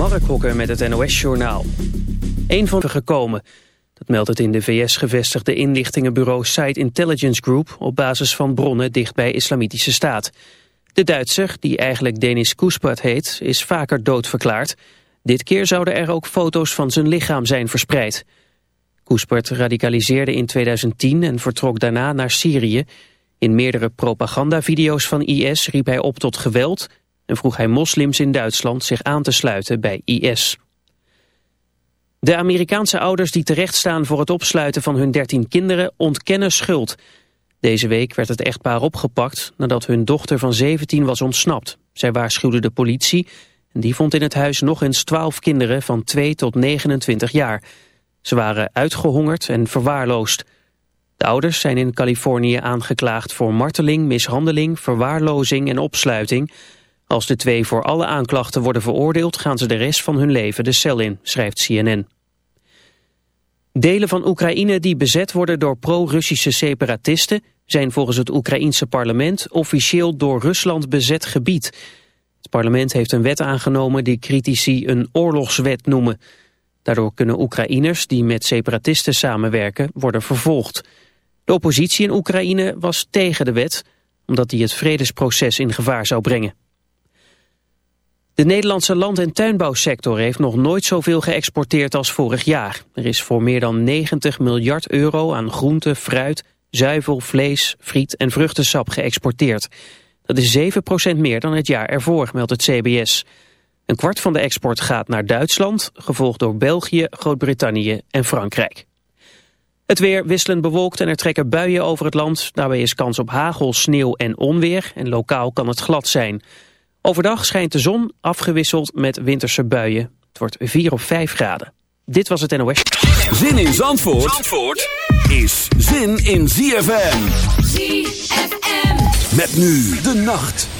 Mark Hokker met het NOS-journaal. Eén van de gekomen. Dat meldt het in de VS gevestigde inlichtingenbureau Site Intelligence Group... op basis van bronnen dicht bij Islamitische Staat. De Duitser, die eigenlijk Denis Koespat heet, is vaker doodverklaard. Dit keer zouden er ook foto's van zijn lichaam zijn verspreid. Koespert radicaliseerde in 2010 en vertrok daarna naar Syrië. In meerdere propagandavideo's van IS riep hij op tot geweld en vroeg hij moslims in Duitsland zich aan te sluiten bij IS. De Amerikaanse ouders die terechtstaan voor het opsluiten van hun 13 kinderen ontkennen schuld. Deze week werd het echtpaar opgepakt nadat hun dochter van 17 was ontsnapt. Zij waarschuwde de politie en die vond in het huis nog eens 12 kinderen van 2 tot 29 jaar. Ze waren uitgehongerd en verwaarloosd. De ouders zijn in Californië aangeklaagd voor marteling, mishandeling, verwaarlozing en opsluiting... Als de twee voor alle aanklachten worden veroordeeld... gaan ze de rest van hun leven de cel in, schrijft CNN. Delen van Oekraïne die bezet worden door pro-Russische separatisten... zijn volgens het Oekraïense parlement officieel door Rusland bezet gebied. Het parlement heeft een wet aangenomen die critici een oorlogswet noemen. Daardoor kunnen Oekraïners die met separatisten samenwerken worden vervolgd. De oppositie in Oekraïne was tegen de wet... omdat die het vredesproces in gevaar zou brengen. De Nederlandse land- en tuinbouwsector heeft nog nooit zoveel geëxporteerd als vorig jaar. Er is voor meer dan 90 miljard euro aan groente, fruit, zuivel, vlees, friet en vruchtensap geëxporteerd. Dat is 7% meer dan het jaar ervoor, meldt het CBS. Een kwart van de export gaat naar Duitsland, gevolgd door België, Groot-Brittannië en Frankrijk. Het weer wisselend bewolkt en er trekken buien over het land. Daarbij is kans op hagel, sneeuw en onweer en lokaal kan het glad zijn. Overdag schijnt de zon afgewisseld met winterse buien. Het wordt 4 of 5 graden. Dit was het NOS. Zin in Zandvoort, Zandvoort is zin in ZFM. ZFM. Met nu de nacht.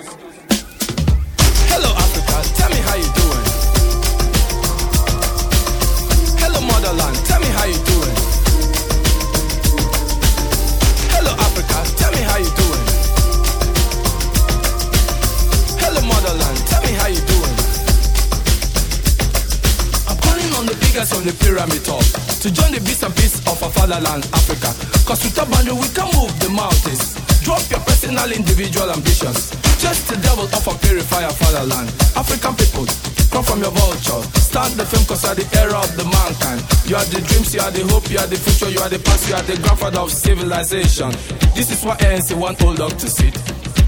Pyramid top to join the beast and peace of our fatherland, Africa. Cause with a boundary we can move the mountains. Drop your personal, individual ambitions. Just the devil of a purifier fatherland. African people, come from your vulture. Start the film cause you are the era of the mankind. You are the dreams, you are the hope, you are the future, you are the past, you are the grandfather of civilization. This is what ANC want old dog to sit.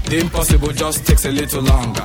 The impossible just takes a little longer.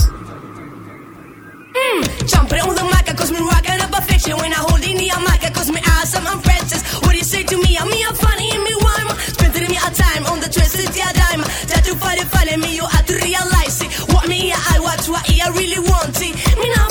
Mm. Jumping on the mic, cause me rocking up a fiction when I hold in the mic, cause me awesome, I'm princess. What do you say to me? I'm me, I'm funny, and me rhyme. Spending me a time on the twisted yeah dime. Try to find it, find me, you have to realize it. What me, I watch, what I really want it. Me not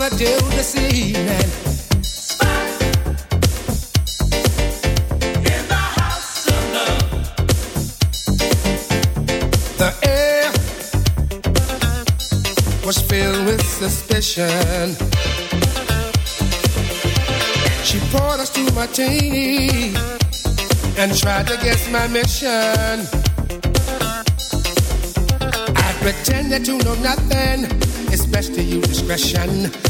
Gonna do this evening? Was filled with suspicion. She poured us two martini and tried to guess my mission. I pretended to know nothing. It's best to use discretion.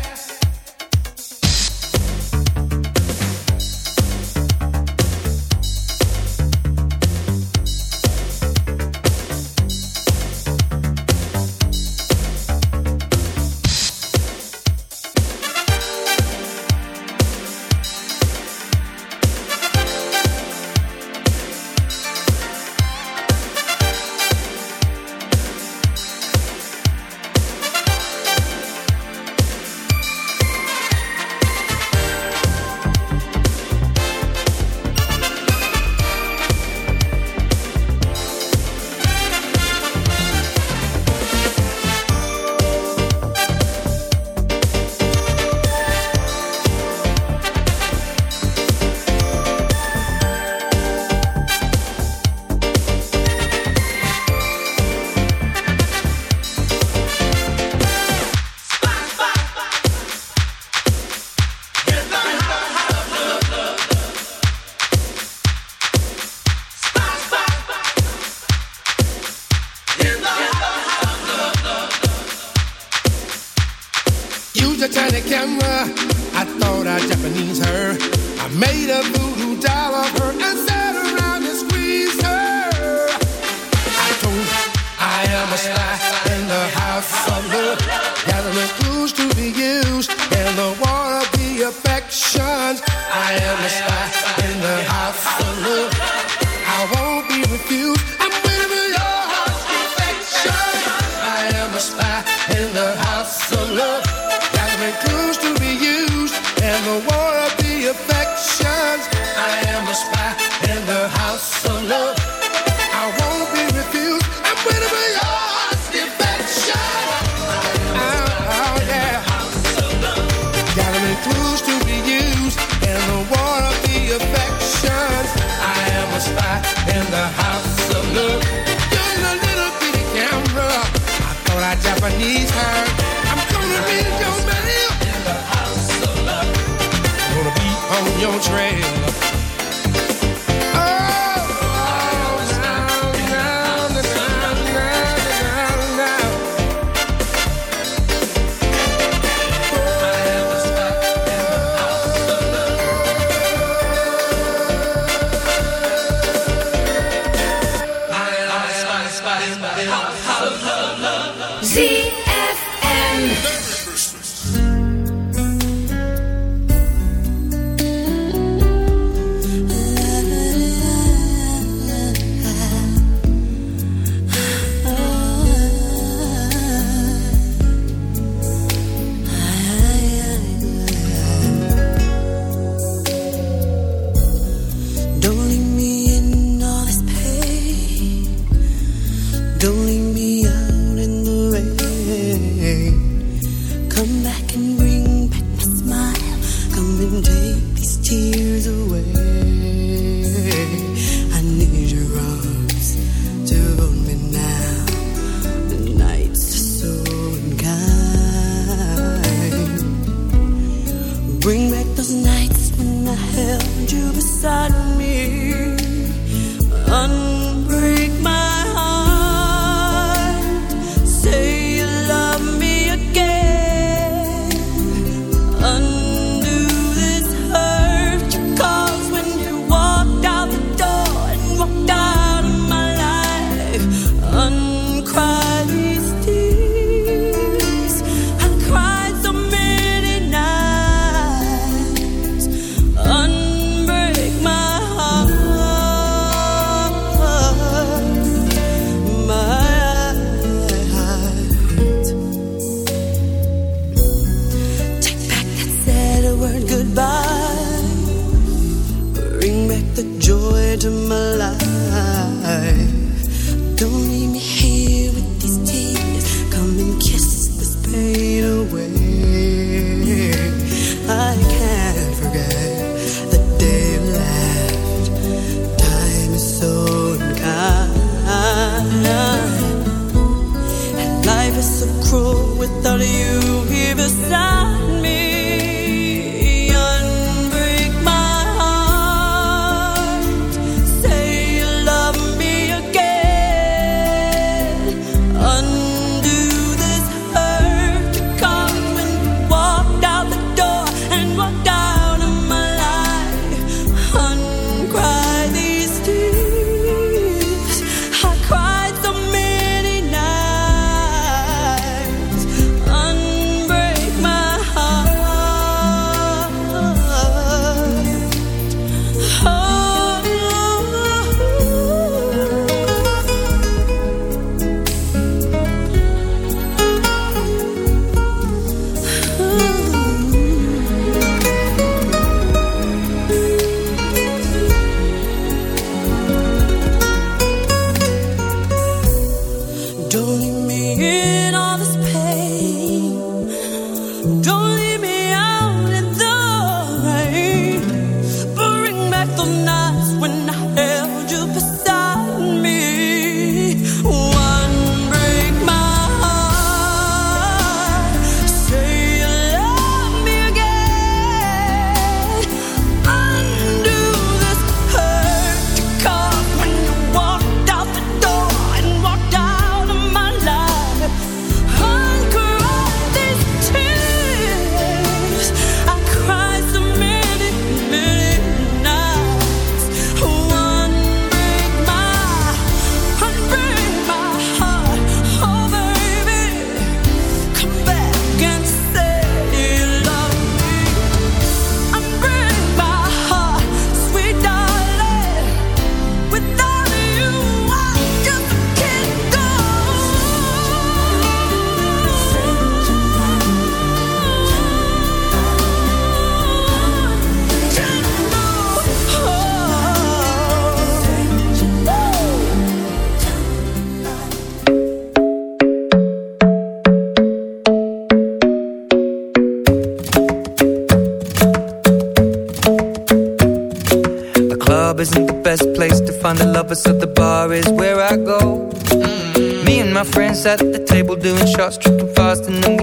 Love. Clues to be used in the war of the affections. I am a spy in the house of love. On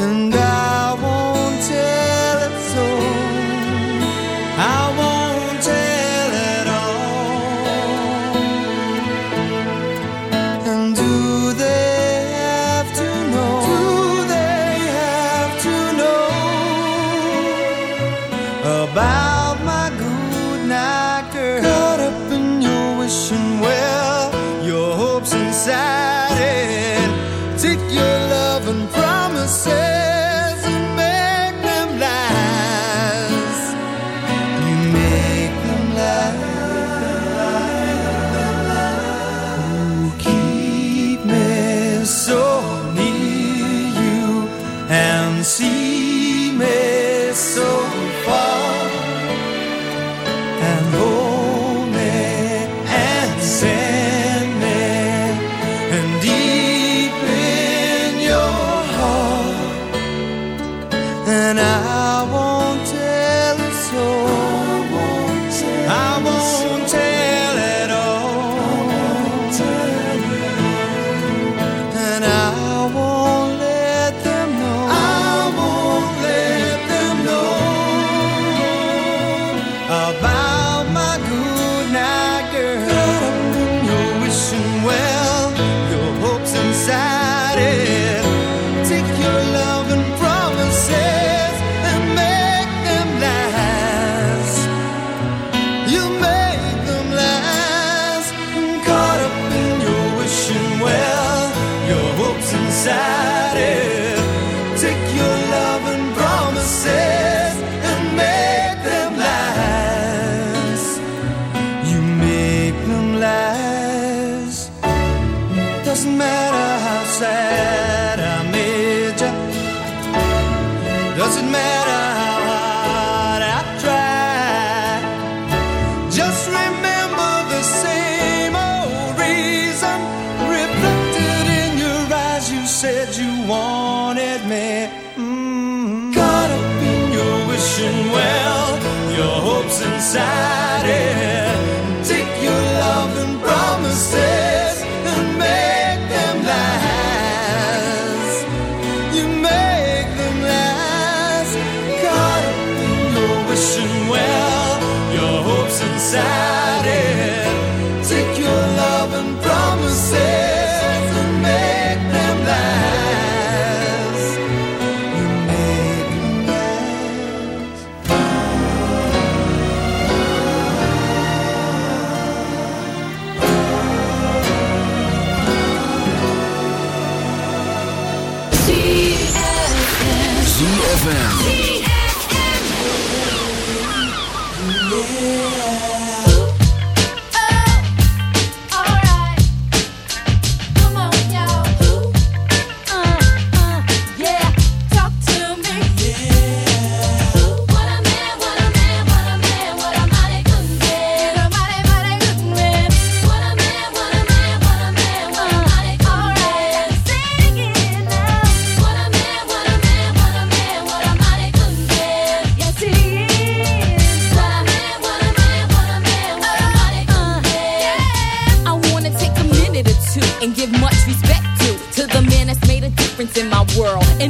and I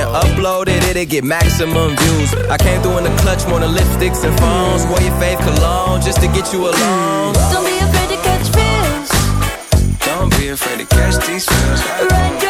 and upload it, it'll get maximum views. I came through in the clutch more than lipsticks and phones. Wore your fave cologne just to get you alone. Don't be afraid to catch fish. Don't be afraid to catch these feels. Ride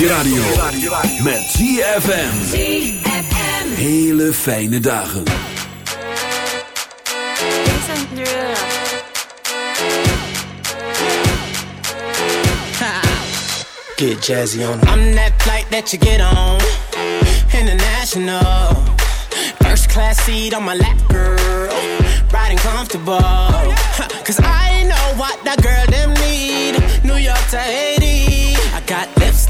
je radio. Met ZFM. Hele fijne dagen. Get jazzy on. I'm that flight that you get on. International. First class seat on my lap, girl. Riding comfortable. Cause I know what that girl them need. New York to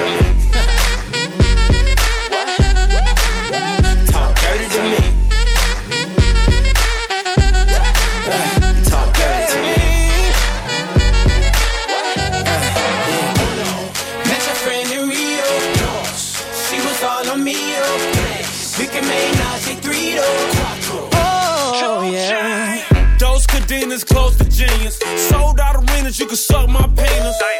To me. Talk dirty to me. Talk dirty to me. Met your friend in Rio. She was all on me. Oh. We can make Nazi three oh. oh, yeah. Those cadenas close to genius. Sold out arenas, you can suck my penis.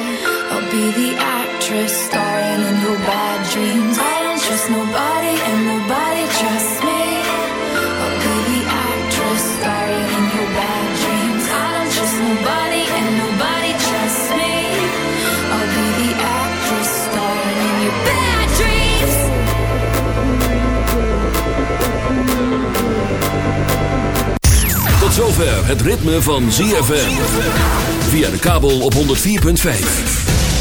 Zover het ritme van ZFM. Via de kabel op 104.5.